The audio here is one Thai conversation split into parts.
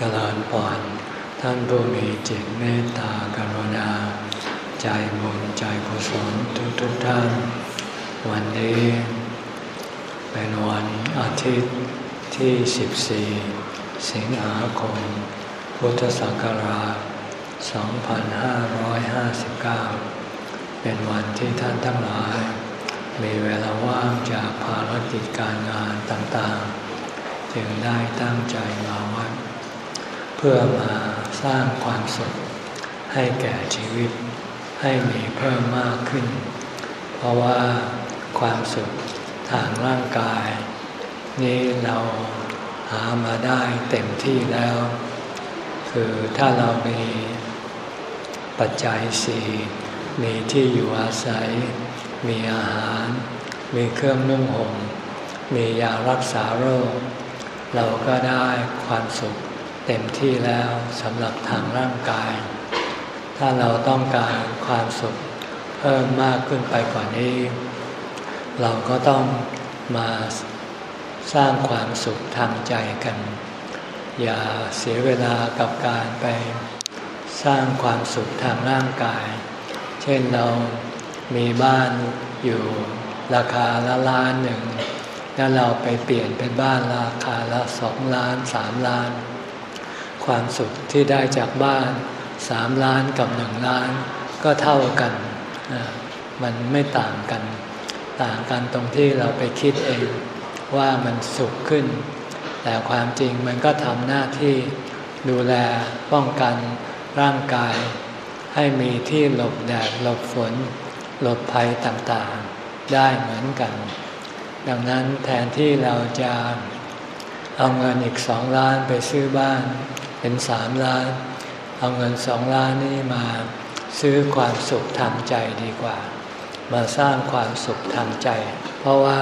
เจริญพรท่านผู้มีจิตเมตตากรุณา ใจบุญใจกุศลทุกทุกท่าน วันนี้ เป็นวันอาทิตย์ที่ 14 สิงหาคม พุทธศักราช 2559 เป็นวันที่ท่านทั้งหลาย มีเวลาว่างจากภารกิจการงานต่างๆ จึงได้ตั้งใจมาวัด เพื่อมาสร้างความสุขให้แก่ชีวิต ให้มีเพิ่มมากขึ้น เพราะว่าความสุขทางร่างกาย นี้เราหามาได้เต็มที่แล้ว คือถ้าเรามีปัจจัยสี่มีที่อยู่อาศัย มีอาหาร มีเครื่องนุ่งห่มมียารักษาโรค เราก็ได้ความสุข เต็มที่แล้วสำหรับทางร่างกาย ถ้าเราต้องการความสุขเพิ่มมากขึ้นไปกว่านี้ เราก็ต้องมาสร้างความสุขทางใจกัน อย่าเสียเวลากับการไปสร้างความสุขทางร่างกาย เช่นเรามีบ้านอยู่ราคาละล้านหนึ่ง แล้วเราไปเปลี่ยนเป็นบ้านราคาละสองล้านสามล้าน ความสุขที่ได้จากบ้านสามล้านกับหนึ่งล้าน ก็เท่ากัน มันไม่ต่างกัน ต่างกันตรงที่เราไปคิดเองว่ามันสุขขึ้น แต่ความจริงมันก็ทำหน้าที่ดูแลป้องกันร่างกาย ให้มีที่หลบแดดหลบฝน หลบภัยต่างๆ ได้เหมือนกัน ดังนั้นแทนที่เราจะเอาเงินอีกสองล้านไปซื้อบ้าน เป็นสามล้าน เอาเงินสองล้านนี้มาซื้อความสุขทางใจดีกว่า มาสร้างความสุขทางใจ เพราะว่า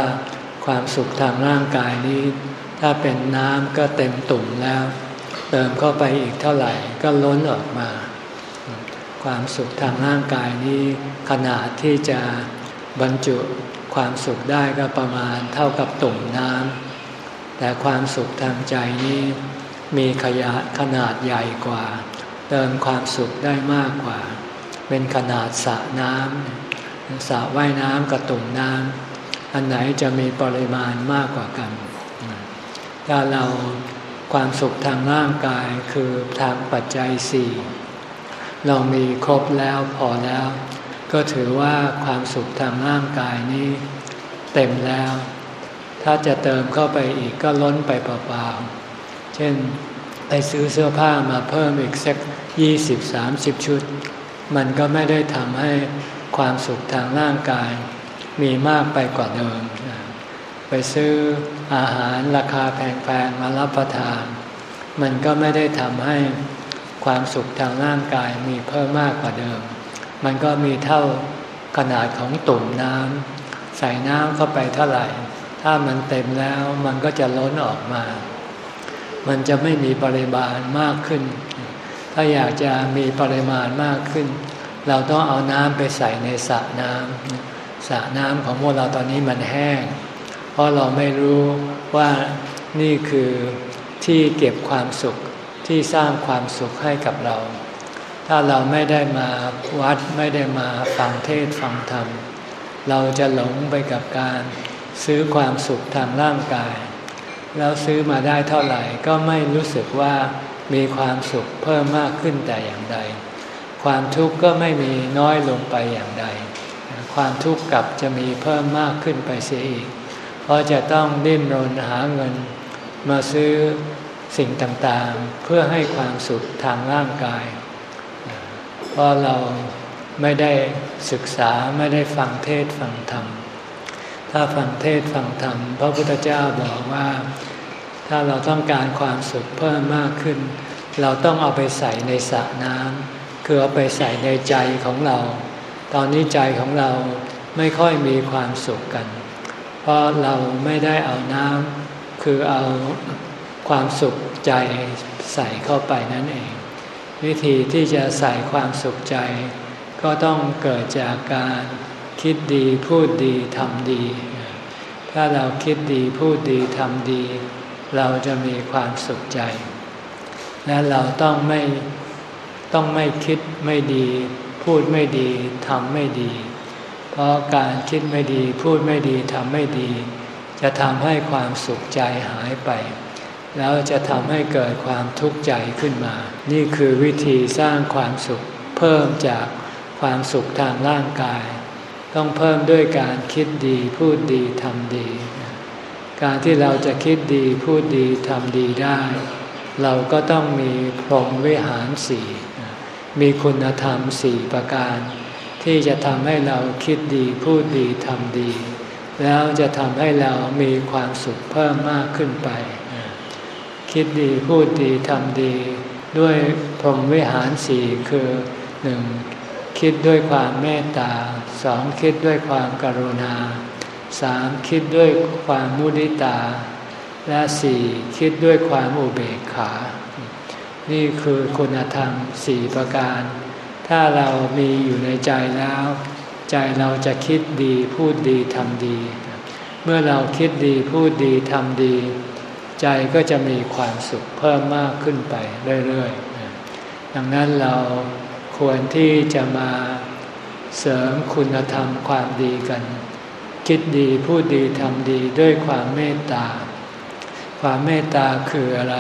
ความสุขทางร่างกายนี้ ถ้าเป็นน้ำก็เต็มตุ่มแล้ว เติมเข้าไปอีกเท่าไหร่ก็ล้นออกมา ความสุขทางร่างกายนี้ขนาดที่จะบรรจุความสุขได้ก็ประมาณเท่ากับตุ่มน้ำแต่ความสุขทางใจนี้ มีขยะขนาดใหญ่กว่า เติมความสุขได้มากกว่า เป็นขนาดสระน้ำสระว่ายน้ำกระตุ่มน้ำอันไหนจะมีปริมาณมากกว่ากัน ถ้าเราความสุขทางร่างกายคือทางปัจจัยสี่เรามีครบแล้วพอแล้ว ก็ถือว่าความสุขทางร่างกายนี้ เต็มแล้ว ถ้าจะเติมเข้าไปอีกก็ล้นไปเปล่าๆ เช่นไปซื้อเสื้อผ้ามาเพิ่มอีกสักยี่สิบสามสิบชุด มันก็ไม่ได้ทำให้ความสุขทางร่างกาย มีมากไปกว่าเดิม ไปซื้ออาหารราคาแพงๆมารับประทาน มันก็ไม่ได้ทำให้ความสุขทางร่างกายมีเพิ่มมากกว่าเดิม มันก็มีเท่าขนาดของตุ่มน้ำใส่น้ำเข้าไปเท่าไหร่ ถ้ามันเต็มแล้วมันก็จะล้นออกมา มันจะไม่มีปริมาณมากขึ้น ถ้าอยากจะมีปริมาณมากขึ้น เราต้องเอาน้ำไปใส่ในสระน้ำสระน้ำของพวกเราตอนนี้มันแห้ง เพราะเราไม่รู้ว่านี่คือที่เก็บความสุขที่สร้างความสุขให้กับเรา ถ้าเราไม่ได้มาวัดไม่ได้มาฟังเทศฟังธรรม เราจะหลงไปกับการซื้อความสุขทางร่างกาย แล้วซื้อมาได้เท่าไหร่ก็ไม่รู้สึกว่ามีความสุขเพิ่มมากขึ้นแต่อย่างใด ความทุกข์ก็ไม่มีน้อยลงไปอย่างใด ความทุกข์กลับจะมีเพิ่มมากขึ้นไปเสียอีก เพราะจะต้องดิ้นรนหาเงิน มาซื้อสิ่งต่างๆ เพื่อให้ความสุขทางร่างกาย เพราะเราไม่ได้ศึกษาไม่ได้ฟังเทศฟังธรรม ถ้าฟังเทศฟังธรรม พระพุทธเจ้าบอกว่า ถ้าเราต้องการความสุขเพิ่มมากขึ้น เราต้องเอาไปใส่ในสระน้ำคือเอาไปใส่ในใจของเรา ตอนนี้ใจของเราไม่ค่อยมีความสุขกัน เพราะเราไม่ได้เอาน้ำคือเอาความสุขใจใส่เข้าไปนั่นเอง วิธีที่จะใส่ความสุขใจ ก็ต้องเกิดจากการคิดดีพูดดีทำดี ถ้าเราคิดดีพูดดีทำดี เราจะมีความสุขใจ และเราต้องไม่ต้องไม่คิดไม่ดี พูดไม่ดีทำไม่ดี เพราะการคิดไม่ดี พูดไม่ดีทำไม่ดี จะทำให้ความสุขใจหายไป แล้วจะทำให้เกิดความทุกข์ใจขึ้นมา นี่คือวิธีสร้างความสุขเพิ่มจากความสุขทางร่างกาย ต้องเพิ่มด้วยการคิดดีพูดดีทำดี การที่เราจะคิดดีพูดดีทำดีได้ เราก็ต้องมีพรหมวิหารสี่มีคุณธรรมสี่ประการ ที่จะทำให้เราคิดดีพูดดีทำดี แล้วจะทำให้เรามีความสุขเพิ่มมากขึ้นไป คิดดีพูดดีทำดี ด้วยพรหมวิหารสี่คือหนึ่งคิดด้วยความเมตตาสองคิดด้วยความกรุณา สามคิดด้วยความมุนิตา และสี่คิดด้วยความอุเบกขา นี่คือคุณธรรมสี่ประการ ถ้าเรามีอยู่ในใจแล้ว ใจเราจะคิดดีพูดดีทำดี เมื่อเราคิดดีพูดดีทำดี ใจก็จะมีความสุขเพิ่มมากขึ้นไปเรื่อยๆ ดังนั้นเราควรที่จะมาเสริมคุณธรรมความดีกัน คิดดีพูดดีทำดีด้วยความเมตตา ความเมตตาคืออะไร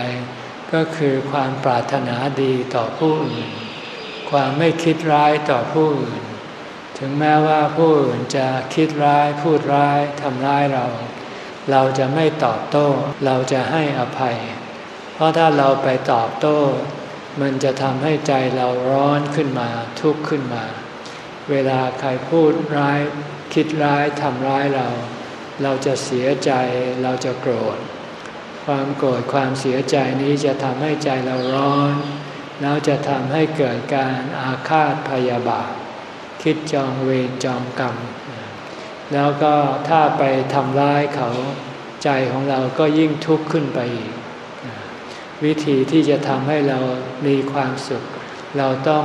ก็คือความปรารถนาดีต่อผู้อื่น ความไม่คิดร้ายต่อผู้อื่น ถึงแม้ว่าผู้อื่นจะคิดร้ายพูดร้ายทำร้ายเรา เราจะไม่ตอบโต้ เราจะให้อภัย เพราะถ้าเราไปตอบโต้ มันจะทำให้ใจเราร้อนขึ้นมาทุกข์ขึ้นมา เวลาใครพูดร้ายคิดร้ายทำร้ายเรา เราจะเสียใจเราจะโกรธ ความโกรธความเสียใจนี้จะทำให้ใจเราร้อน แล้วจะทำให้เกิดการอาฆาตพยาบาท คิดจองเวรจองกรรม แล้วก็ถ้าไปทำร้ายเขาใจของเราก็ยิ่งทุกข์ขึ้นไปอีก วิธีที่จะทำให้เรามีความสุข เราต้อง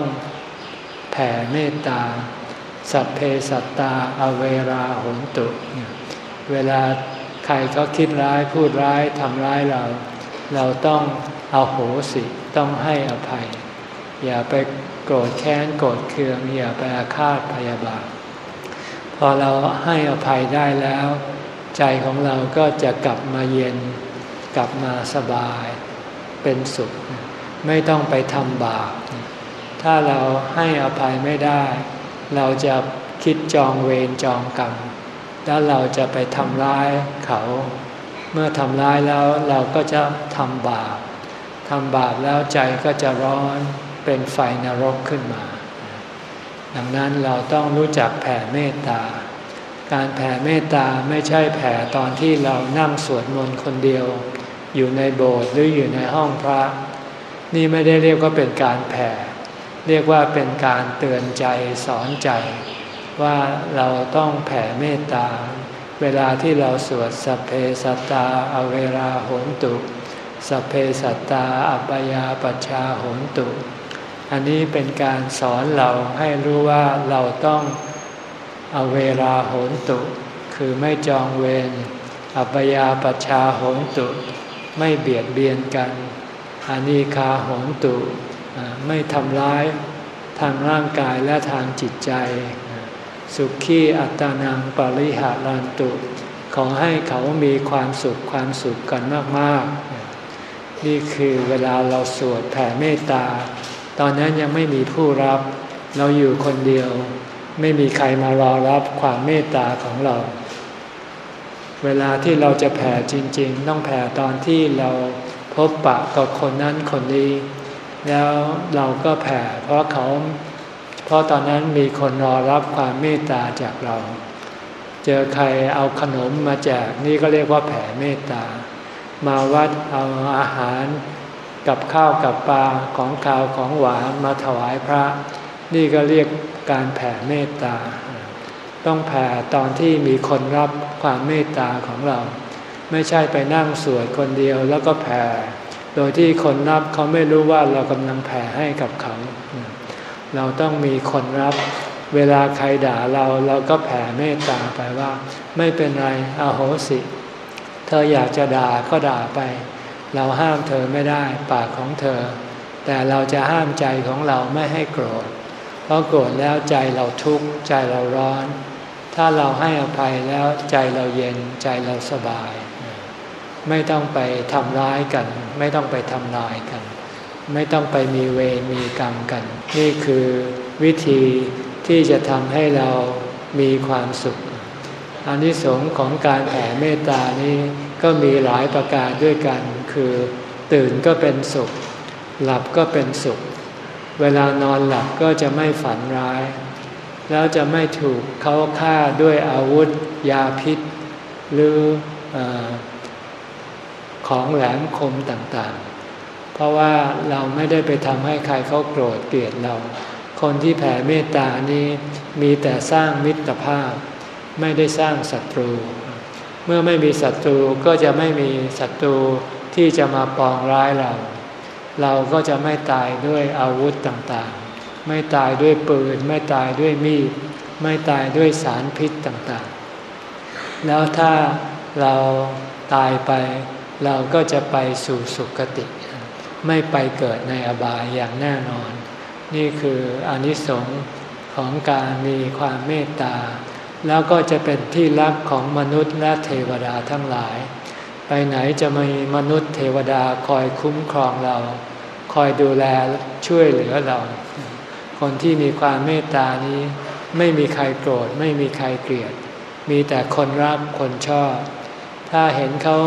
แผ่เมตตา สัพเพสัตตาอเวราหนตุ เวลาใครเขาคิดร้ายพูดร้ายทำร้ายเรา เราต้องเอาโหสิต้องให้อภัย อย่าไปโกรธแค้นโกรธเคือง อย่าไปอาฆาตพยาบาท พอเราให้อภัยได้แล้ว ใจของเราก็จะกลับมาเย็น กลับมาสบาย เป็นสุข ไม่ต้องไปทำบาป ถ้าเราให้อภัยไม่ได้ เราจะคิดจองเวรจองกรรมแล้วเราจะไปทำร้ายเขา เมื่อทำร้ายแล้วเราก็จะทำบาปทำบาปแล้วใจก็จะร้อนเป็นไฟนรกขึ้นมา ดังนั้นเราต้องรู้จักแผ่เมตตา การแผ่เมตตาไม่ใช่แผ่ตอนที่เรานั่งสวดมนต์คนเดียว อยู่ในโบสถ์หรืออยู่ในห้องพระ นี่ไม่ได้เรียกว่าเป็นการแผ่ เรียกว่าเป็นการเตือนใจสอนใจ ว่าเราต้องแผ่เมตตา เวลาที่เราสวดสัพเพสัตตาอเวราโหนตุสัพเพสัตตาอัปยาปชาโหนตุ อันนี้เป็นการสอนเราให้รู้ว่าเราต้องอเวราโหนตุ คือไม่จองเวรอัปยาปชาโหนตุ ไม่เบียดเบียนกัน อานิคาโหงตุ ไม่ทำร้ายทางร่างกายและทางจิตใจ สุขีอัตานังปริหารันตุ ขอให้เขามีความสุขความสุขกันมากๆ นี่คือเวลาเราสวดแผ่เมตตา ตอนนั้นยังไม่มีผู้รับ เราอยู่คนเดียว ไม่มีใครมารอรับความเมตตาของเรา เวลาที่เราจะแผ่จริง ๆ ต้องแผ่ตอนที่เราพบปะกับคนนั้นคนนี้ แล้วเราก็แผ่ เพราะเขาเพราะตอนนั้นมีคนรอรับความเมตตาจากเรา เจอใครเอาขนมมาแจกนี่ก็เรียกว่าแผ่เมตตา มาวัดเอาอาหารกับข้าวกับปลาของข้าวของหวานมาถวายพระ นี่ก็เรียกการแผ่เมตตา ต้องแผ่ตอนที่มีคนรับความเมตตาของเรา ไม่ใช่ไปนั่งสวดคนเดียวแล้วก็แผ่ โดยที่คนรับเขาไม่รู้ว่าเรากำลังแผ่ให้กับเขา เราต้องมีคนรับ เวลาใครด่าเราเราก็แผ่เมตตาไปว่า ไม่เป็นไรอาโหสิ เธออยากจะด่าก็ด่าไป เราห้ามเธอไม่ได้ปากของเธอ แต่เราจะห้ามใจของเราไม่ให้โกรธ เพราะโกรธแล้วใจเราทุกข์ใจเราร้อน ถ้าเราให้อภัยแล้วใจเราเย็นใจเราสบาย ไม่ต้องไปทำร้ายกัน ไม่ต้องไปทำลายกัน ไม่ต้องไปมีเวรมีกรรมกัน นี่คือวิธีที่จะทำให้เรามีความสุขอานิสงส์ของการแผ่เมตตานี้ก็มีหลายประการด้วยกัน คือตื่นก็เป็นสุข หลับก็เป็นสุข เวลานอนหลับก็จะไม่ฝันร้าย แล้วจะไม่ถูกเขาฆ่าด้วยอาวุธ ยาพิษ หรืออ ของแหลมคมต่างๆ เพราะว่าเราไม่ได้ไปทำให้ใครเขาโกรธเกลียดเรา คนที่แผ่เมตตานี้มีแต่สร้างมิตรภาพ ไม่ได้สร้างศัตรู เมื่อไม่มีศัตรูก็จะไม่มีศัตรูที่จะมาปองร้ายเรา เราก็จะไม่ตายด้วยอาวุธต่างๆ ไม่ตายด้วยปืน ไม่ตายด้วยมีด ไม่ตายด้วยสารพิษต่างๆ แล้วถ้าเราตายไป เราก็จะไปสู่สุคติ ไม่ไปเกิดในอบายอย่างแน่นอน นี่คืออนิสงส์ของการมีความเมตตา แล้วก็จะเป็นที่รักของมนุษย์และเทวดาทั้งหลาย ไปไหนจะมีมนุษย์เทวดาคอยคุ้มครองเรา คอยดูแลช่วยเหลือเรา คนที่มีความเมตตานี้ไม่มีใครโกรธไม่มีใครเกลียด มีแต่คนรักคนชอบ ถ้าเห็นเขา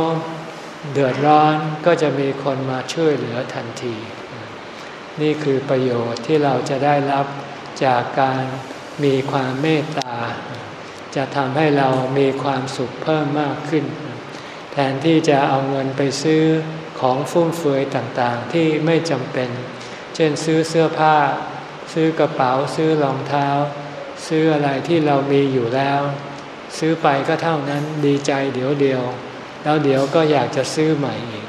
เดือดร้อนก็จะมีคนมาช่วยเหลือทันที นี่คือประโยชน์ที่เราจะได้รับจากการมีความเมตตา จะทำให้เรามีความสุขเพิ่มมากขึ้น แทนที่จะเอาเงินไปซื้อของฟุ่มเฟือยต่างๆ ที่ไม่จำเป็น เช่นซื้อเสื้อผ้า ซื้อกระเป๋าซื้อรองเท้า ซื้ออะไรที่เรามีอยู่แล้ว ซื้อไปก็เท่านั้นดีใจเดี๋ยวเดียว แล้วเดี๋ยวก็อยากจะซื้อใหม่อีก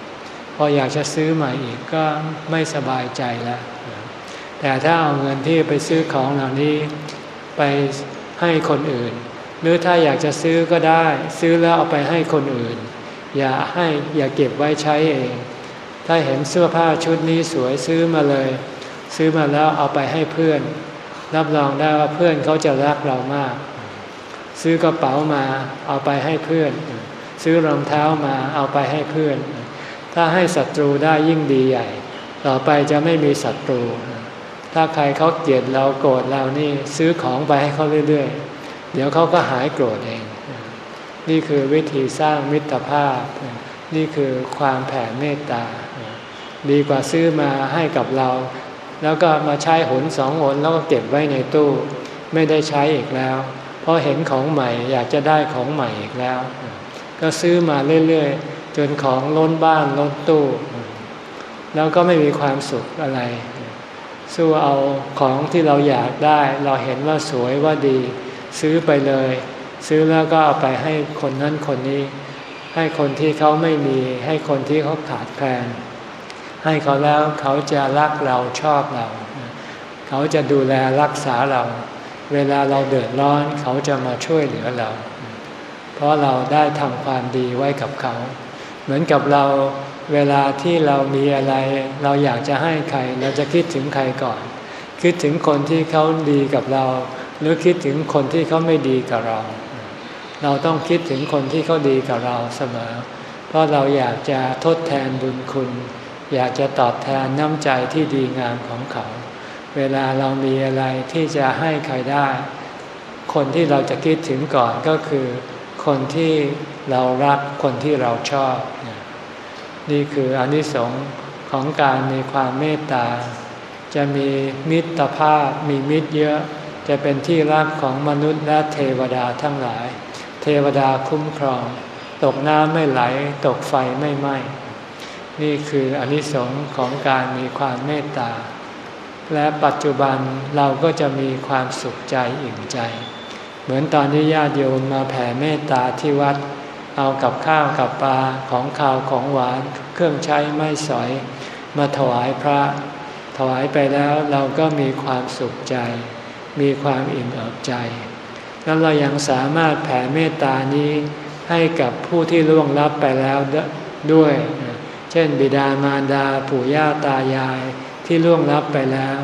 พออยากจะซื้อใหม่อีกก็ไม่สบายใจแล้ว แต่ถ้าเอาเงินที่ไปซื้อของเหล่านี้ไปให้คนอื่น หรือถ้าอยากจะซื้อก็ได้ ซื้อแล้วเอาไปให้คนอื่น อย่าให้อย่าเก็บไว้ใช้เอง ถ้าเห็นเสื้อผ้าชุดนี้สวยซื้อมาเลย ซื้อมาแล้วเอาไปให้เพื่อน รับรองได้ว่าเพื่อนเขาจะรักเรามาก ซื้อกระเป๋ามาเอาไปให้เพื่อน ซื้อรองเท้ามาเอาไปให้เพื่อน ถ้าให้ศัตรูได้ยิ่งดีใหญ่ ต่อไปจะไม่มีศัตรู ถ้าใครเขาเกลียดเราโกรธเรานี่ซื้อของไปให้เขาเรื่อยๆ เดี๋ยวเขาก็หายโกรธเอง นี่คือวิธีสร้างมิตรภาพ นี่คือความแผ่เมตตา ดีกว่าซื้อมาให้กับเรา แล้วก็มาใช้หนสองหนแล้วก็เก็บไว้ในตู้ ไม่ได้ใช้อีกแล้ว เพราะเห็นของใหม่อยากจะได้ของใหม่อีกแล้ว ก็ซื้อมาเรื่อยๆจนของล้นบ้านล้นตู้ แล้วก็ไม่มีความสุขอะไร สู้เอาของที่เราอยากได้ เราเห็นว่าสวยว่าดี ซื้อไปเลย ซื้อแล้วก็เอาไปให้คนนั้นคนนี้ ให้คนที่เขาไม่มี ให้คนที่เขาขาดแคลนให้เขาแล้วเขาจะรักเราชอบเรา เขาจะดูแลรักษาเรา เวลาเราเดือดร้อนเขาจะมาช่วยเหลือเรา เพราะเราได้ทำความดีไว้กับเขา เหมือนกับเราเวลาที่เรามีอะไร เราอยากจะให้ใคร เราจะคิดถึงใครก่อน คิดถึงคนที่เขาดีกับเรา หรือคิดถึงคนที่เขาไม่ดีกับเรา เราต้องคิดถึงคนที่เขาดีกับเราเสมอ เพราะเราอยากจะทดแทนบุญคุณ อยากจะตอบแทนน้ำใจที่ดีงามของเขา เวลาเรามีอะไรที่จะให้ใครได้ คนที่เราจะคิดถึงก่อนก็คือ คนที่เรารักคนที่เราชอบ นี่คืออนิสงส์ของการมีความเมตตา จะมีมิตรภาพมีมิตรเยอะ จะเป็นที่รักของมนุษย์และเทวดาทั้งหลาย เทวดาคุ้มครอง ตกน้ำไม่ไหล ตกไฟไม่ไหม้นี่คืออนิสงค์ของการมีความเมตตา และปัจจุบันเราก็จะมีความสุขใจอิ่มใจ เหมือนตอนที่ญาติโยมมาแผ่เมตตาที่วัด เอากับข้าวกับปลาของข้าวของหวานเครื่องใช้ไม่สอย มาถวายพระ ถวายไปแล้วเราก็มีความสุขใจ มีความอิ่มเอิบใจ แล้วเรายังสามารถแผ่เมตตานี้ให้กับผู้ที่ล่วงลับไปแล้วด้วย เช่น บิดามารดาปู่ย่าตายายที่ล่วงลับไปแล้ว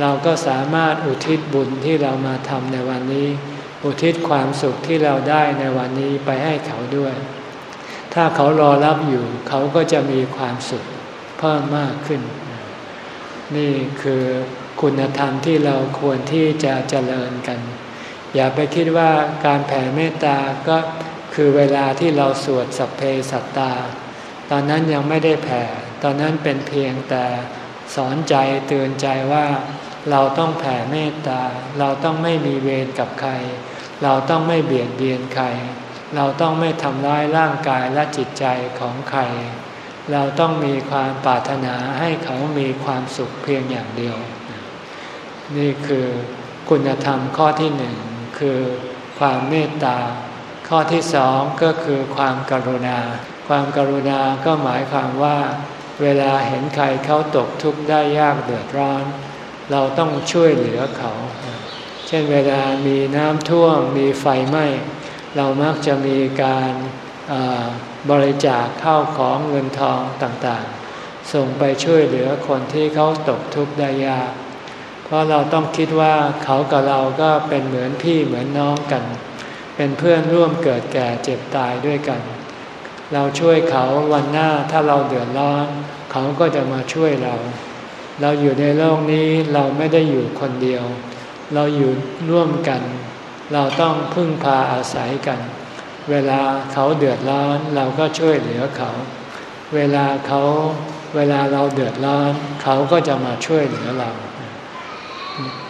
เราก็สามารถอุทิศบุญที่เรามาทำในวันนี้ อุทิศความสุขที่เราได้ในวันนี้ไปให้เขาด้วย ถ้าเขารอรับอยู่ เขาก็จะมีความสุขเพิ่มมากขึ้น นี่คือคุณธรรมที่เราควรที่จะเจริญกัน อย่าไปคิดว่าการแผ่เมตตาก็คือเวลาที่เราสวดสัพเพสัตตา ตอนนั้นยังไม่ได้แผ่ ตอนนั้นเป็นเพียงแต่สอนใจเตือนใจว่า เราต้องแผ่เมตตา เราต้องไม่มีเวรกับใคร เราต้องไม่เบียดเบียนใคร เราต้องไม่ทำร้ายร่างกายและจิตใจของใคร เราต้องมีความปรารถนาให้เขามีความสุขเพียงอย่างเดียว นี่คือคุณธรรมข้อที่หนึ่งคือความเมตตา ข้อที่สองก็คือความกรุณา ความกรุณาก็หมายความว่า เวลาเห็นใครเขาตกทุกข์ได้ยากเดือดร้อน เราต้องช่วยเหลือเขา เช่นเวลามีน้ำท่วมมีไฟไหม้เรามักจะมีการบริจาคข้าวของเงินทองต่างๆ ส่งไปช่วยเหลือคนที่เขาตกทุกข์ได้ยาก เพราะเราต้องคิดว่าเขากับเราก็เป็นเหมือนพี่เหมือนน้องกัน เป็นเพื่อนร่วมเกิดแก่เจ็บตายด้วยกัน เราช่วยเขาวันหน้าถ้าเราเดือดร้อน เขาก็จะมาช่วยเรา เราอยู่ในโลกนี้เราไม่ได้อยู่คนเดียว เราอยู่ร่วมกัน เราต้องพึ่งพาอาศัยกัน เวลาเขาเดือดร้อนเราก็ช่วยเหลือเขา เวลาเขาเวลาเราเดือดร้อน เขาก็จะมาช่วยเหลือเรา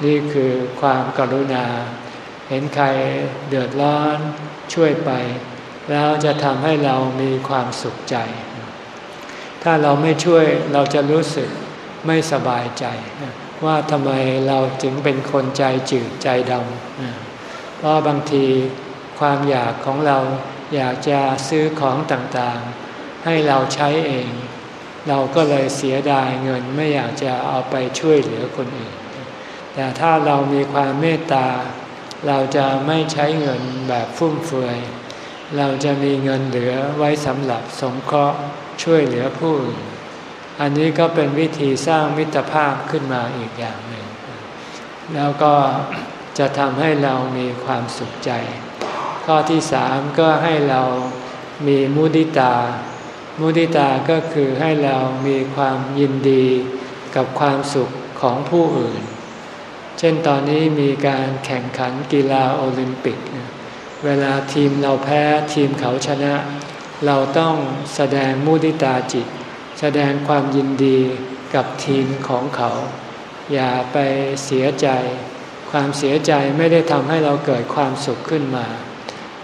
นี่คือความกรุณา เห็นใครเดือดร้อนช่วยไป แล้วจะทำให้เรามีความสุขใจ ถ้าเราไม่ช่วยเราจะรู้สึก ไม่สบายใจ ว่าทำไมเราจึงเป็นคนใจจืดใจดำเพราะบางทีความอยากของเราอยากจะซื้อของต่างๆ ให้เราใช้เอง เราก็เลยเสียดายเงินไม่อยากจะเอาไปช่วยเหลือคนอื่น แต่ถ้าเรามีความเมตตา เราจะไม่ใช้เงินแบบฟุ่มเฟือย เราจะมีเงินเหลือไว้สำหรับสงเคราะห์ช่วยเหลือผู้อื่น อันนี้ก็เป็นวิธีสร้างมิตรภาพขึ้นมาอีกอย่างหนึ่ง แล้วก็จะทำให้เรามีความสุขใจ ข้อที่สามก็ให้เรามีมุติตา มุติตาก็คือให้เรามีความยินดีกับความสุขของผู้อื่น เช่นตอนนี้มีการแข่งขันกีฬาโอลิมปิก เวลาทีมเราแพ้ทีมเขาชนะ เราต้องแสดงมุติตาจิต แสดงความยินดีกับทีมของเขา อย่าไปเสียใจ ความเสียใจไม่ได้ทำให้เราเกิดความสุขขึ้นมา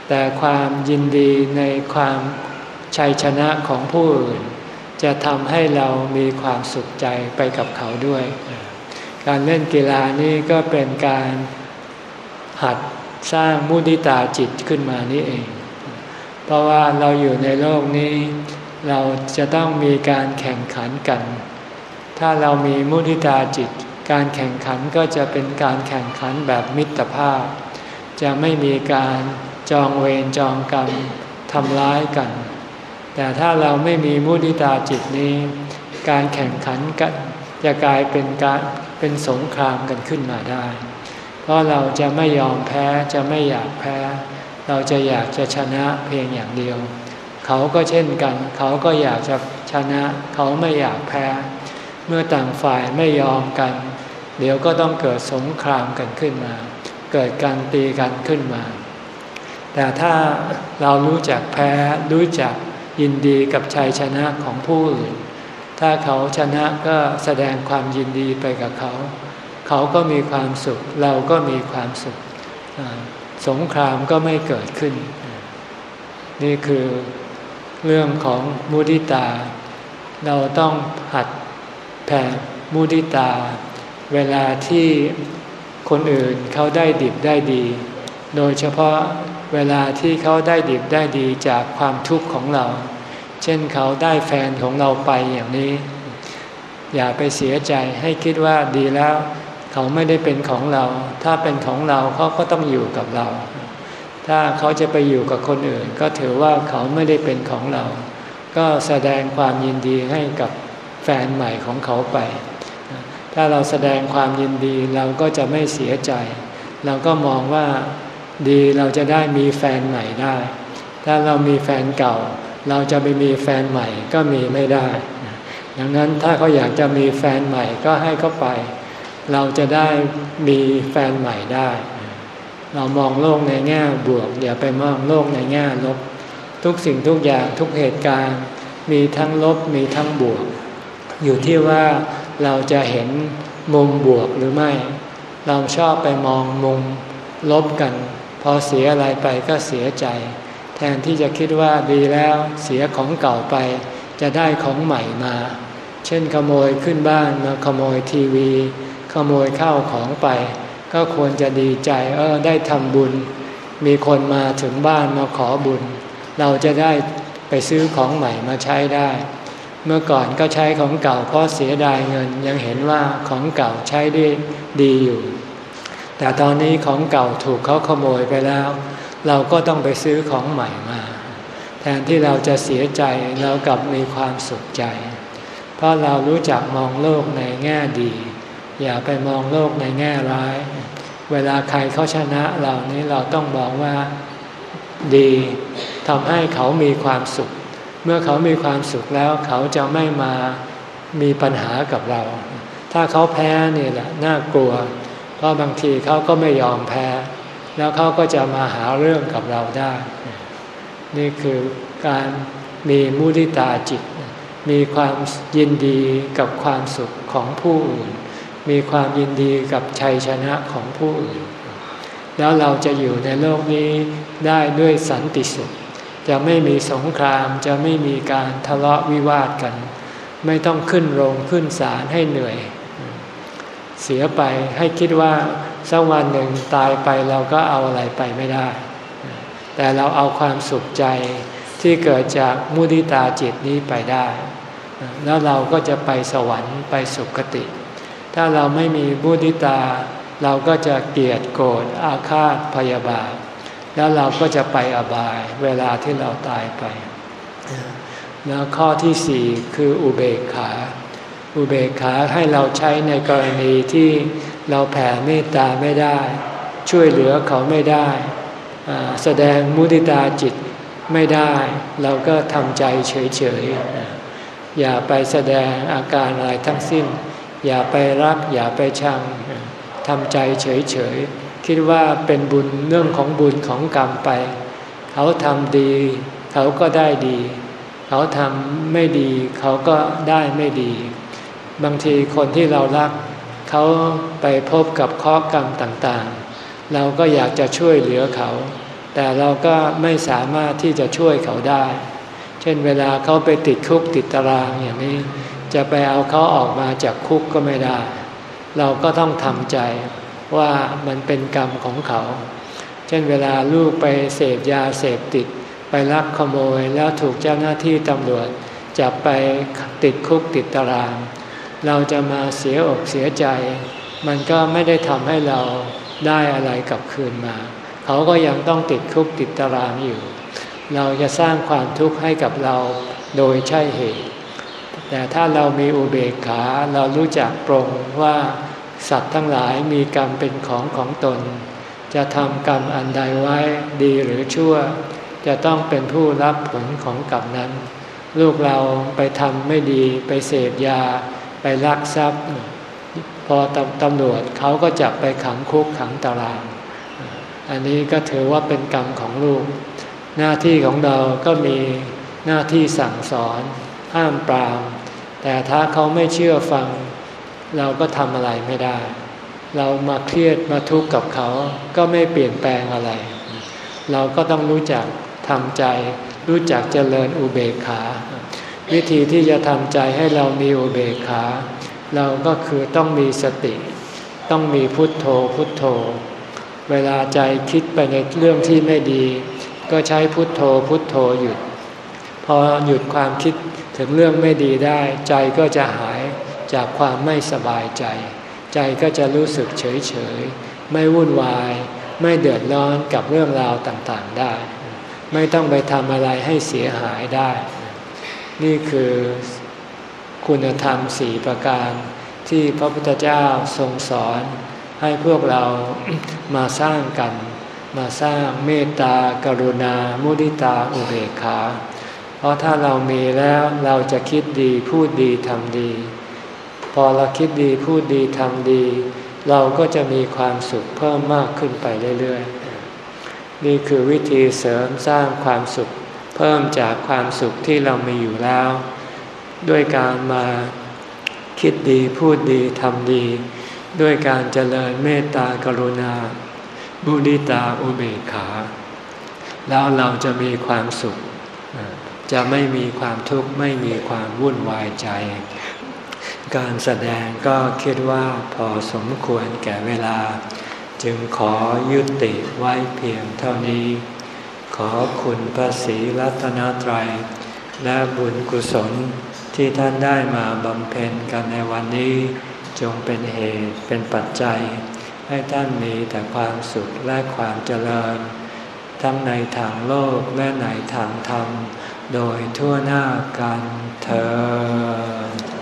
แต่ความยินดีในความชัยชนะของผู้อื่น จะทำให้เรามีความสุขใจไปกับเขาด้วย การเล่นกีฬานี่ก็เป็นการหัดสร้างมุติตาจิตขึ้นมานี่เอง เพราะว่าเราอยู่ในโลกนี้ เราจะต้องมีการแข่งขันกัน ถ้าเรามีมุติตาจิต การแข่งขันก็จะเป็นการแข่งขันแบบมิตรภาพ จะไม่มีการจองเวรจองกรรมทำร้ายกัน แต่ถ้าเราไม่มีมุติตาจิตนี้ การแข่งขันกันจะกลายเป็นการเป็นสงครามกันขึ้นมาได้ เพราะเราจะไม่ยอมแพ้จะไม่อยากแพ้ เราจะอยากจะชนะเพียงอย่างเดียว เขาก็เช่นกัน เขาก็อยากจะชนะ เขาไม่อยากแพ้ เมื่อต่างฝ่ายไม่ยอมกัน เดี๋ยวก็ต้องเกิดสงครามกันขึ้นมา เกิดการตีกันขึ้นมา แต่ถ้าเรารู้จักแพ้ รู้จักยินดีกับชัยชนะของผู้อื่น ถ้าเขาชนะก็แสดงความยินดีไปกับเขา เขาก็มีความสุข เราก็มีความสุข สงครามก็ไม่เกิดขึ้น นี่คือ เรื่องของมุติตา เราต้องหัดแผ่มุติตา เวลาที่คนอื่นเขาได้ดิบได้ดี โดยเฉพาะเวลาที่เขาได้ดิบได้ดีจากความทุกข์ของเรา เช่นเขาได้แฟนของเราไปอย่างนี้ อย่าไปเสียใจให้คิดว่าดีแล้ว เขาไม่ได้เป็นของเรา ถ้าเป็นของเราเขาก็ต้องอยู่กับเรา ถ้าเขาจะไปอยู่กับคนอื่น ก็ถือว่าเขาไม่ได้เป็นของเรา ก็แสดงความยินดีให้กับแฟนใหม่ของเขาไป ถ้าเราแสดงความยินดีเราก็จะไม่เสียใจ เราก็มองว่าดีเราจะได้มีแฟนใหม่ได้ ถ้าเรามีแฟนเก่า เราจะไปมีแฟนใหม่ก็มีไม่ได้ ดังนั้นถ้าเขาอยากจะมีแฟนใหม่ก็ให้เขาไป เราจะได้มีแฟนใหม่ได้ เรามองโลกในแง่บวก อย่าไปมองโลกในแง่ลบ ทุกสิ่งทุกอย่างทุกเหตุการณ์มีทั้งลบมีทั้งบวก อยู่ที่ว่าเราจะเห็นมุมบวกหรือไม่ เราชอบไปมองมุมลบกัน พอเสียอะไรไปก็เสียใจ แทนที่จะคิดว่าดีแล้วเสียของเก่าไป จะได้ของใหม่มา เช่นขโมยขึ้นบ้านมาขโมยทีวี ขโมยข้าวของไป ก็ควรจะดีใจเออได้ทำบุญ มีคนมาถึงบ้านมาขอบุญ เราจะได้ไปซื้อของใหม่มาใช้ได้ เมื่อก่อนก็ใช้ของเก่าเพราะเสียดายเงินยังเห็นว่าของเก่าใช้ได้ดีอยู่ แต่ตอนนี้ของเก่าถูกเขาขโมยไปแล้ว เราก็ต้องไปซื้อของใหม่มาแทนที่เราจะเสียใจเรากลับมีความสุขใจ เพราะเรารู้จักมองโลกในแง่ดี อย่าไปมองโลกในแง่ร้าย เวลาใครเขาชนะเรานี้เราต้องบอกว่าดีทำให้เขามีความสุข เมื่อเขามีความสุขแล้วเขาจะไม่มามีปัญหากับเรา ถ้าเขาแพ้นี่แหละน่ากลัว เพราะบางทีเขาก็ไม่ยอมแพ้ แล้วเขาก็จะมาหาเรื่องกับเราได้ นี่คือการมีมุทิตาจิต มีความยินดีกับความสุขของผู้อื่น มีความยินดีกับชัยชนะของผู้อื่น แล้วเราจะอยู่ในโลกนี้ได้ด้วยสันติสุข จะไม่มีสงครามจะไม่มีการทะเลาะวิวาทกัน ไม่ต้องขึ้นโรงขึ้นศาลให้เหนื่อย เสียไปให้คิดว่าสักวันหนึ่งตายไปเราก็เอาอะไรไปไม่ได้ แต่เราเอาความสุขใจที่เกิดจากมุทิตาจิตนี้ไปได้ แล้วเราก็จะไปสวรรค์ไปสุคติ ถ้าเราไม่มีมุทิตา เราก็จะเกลียดโกรธอาฆาตพยาบาท แล้วเราก็จะไปอบายเวลาที่เราตายไป แล้วข้อที่สี่คืออุเบกขา อุเบกขาให้เราใช้ในกรณีที่เราแผ่เมตตาไม่ได้ ช่วยเหลือเขาไม่ได้ แสดงมุติตาจิตไม่ได้ เราก็ทำใจเฉยๆอย่าไปแสดงอาการอะไรทั้งสิ้น อย่าไปรัก อย่าไปชังทำใจเฉยๆ คิดว่าเป็นบุญเรื่องของบุญของกรรมไป เขาทำดี เขาก็ได้ดี เขาทำไม่ดี เขาก็ได้ไม่ดี บางทีคนที่เรารัก เขาไปพบกับข้อกรรมต่างๆ เราก็อยากจะช่วยเหลือเขา แต่เราก็ไม่สามารถที่จะช่วยเขาได้ เช่นเวลาเขาไปติดคุกติดตารางอย่างนี้ จะไปเอาเขาออกมาจากคุกก็ไม่ได้ เราก็ต้องทำใจว่ามันเป็นกรรมของเขา เช่นเวลาลูกไปเสพยาเสพติด ไปลักขโมยแล้วถูกเจ้าหน้าที่ตำรวจจับไปติดคุกติดตาราง เราจะมาเสียอกเสียใจ มันก็ไม่ได้ทำให้เราได้อะไรกลับคืนมา เขาก็ยังต้องติดคุกติดตารางอยู่ เราจะสร้างความทุกข์ให้กับเราโดยใช่เหตุ แต่ถ้าเรามีอุเบกขาเรารู้จักปรงว่าสัตว์ทั้งหลายมีกรรมเป็นของของตน จะทำกรรมอันใดไว้ดีหรือชั่ว จะต้องเป็นผู้รับผลของกรรมนั้น ลูกเราไปทำไม่ดีไปเสพยา ไปลักทรัพย์ พอตำรวจเขาก็จับไปขังคุกขังตาราง อันนี้ก็ถือว่าเป็นกรรมของลูก หน้าที่ของเราก็มีหน้าที่สั่งสอน ห้ามปราม แต่ถ้าเขาไม่เชื่อฟัง เราก็ทำอะไรไม่ได้ เรามาเครียดมาทุกข์กับเขาก็ไม่เปลี่ยนแปลงอะไร เราก็ต้องรู้จักทำใจ รู้จักเจริญอุเบกขา วิธีที่จะทำใจให้เรามีอุเบกขา เราก็คือต้องมีสติ ต้องมีพุทโธพุทโธ เวลาใจคิดไปในเรื่องที่ไม่ดี ก็ใช้พุทโธพุทโธหยุด พอหยุดความคิดถึงเรื่องไม่ดีได้ ใจก็จะหายจากความไม่สบายใจ ใจก็จะรู้สึกเฉยเฉยไม่วุ่นวาย ไม่เดือดร้อนกับเรื่องราวต่างๆได้ ไม่ต้องไปทำอะไรให้เสียหายได้ นี่คือคุณธรรมสี่ประการที่พระพุทธเจ้าทรงสอน ให้พวกเรามาสร้างกัน มาสร้างเมตตากรุณา มุทิตาอุเบกขา ราะถ้าเรามีแล้วเราจะคิดดีพูดดีทำดี พอเราคิดดีพูดดีทำดี เราก็จะมีความสุขเพิ่มมากขึ้นไปเรื่อยๆ นี่คือวิธีเสริมสร้างความสุข เพิ่มจากความสุขที่เรามีอยู่แล้ว ด้วยการมาคิดดีพูดดีทำดี ด้วยการเจริญเมตตากรุณาบุริตาอุเบกขา แล้วเราจะมีความสุข จะไม่มีความทุกข์ไม่มีความวุ่นวายใจ การแสดงก็คิดว่าพอสมควรแก่เวลา จึงขอยุติไว้เพียงเท่านี้ ขอคุณพระศรีรัตนตรัย และบุญกุศลที่ท่านได้มาบำเพ็ญกันในวันนี้ จงเป็นเหตุเป็นปัจจัย ให้ท่านมีแต่ความสุขและความเจริญ ทั้งในทางโลกและในทางธรรม โดยทั่วหน้ากันเธอ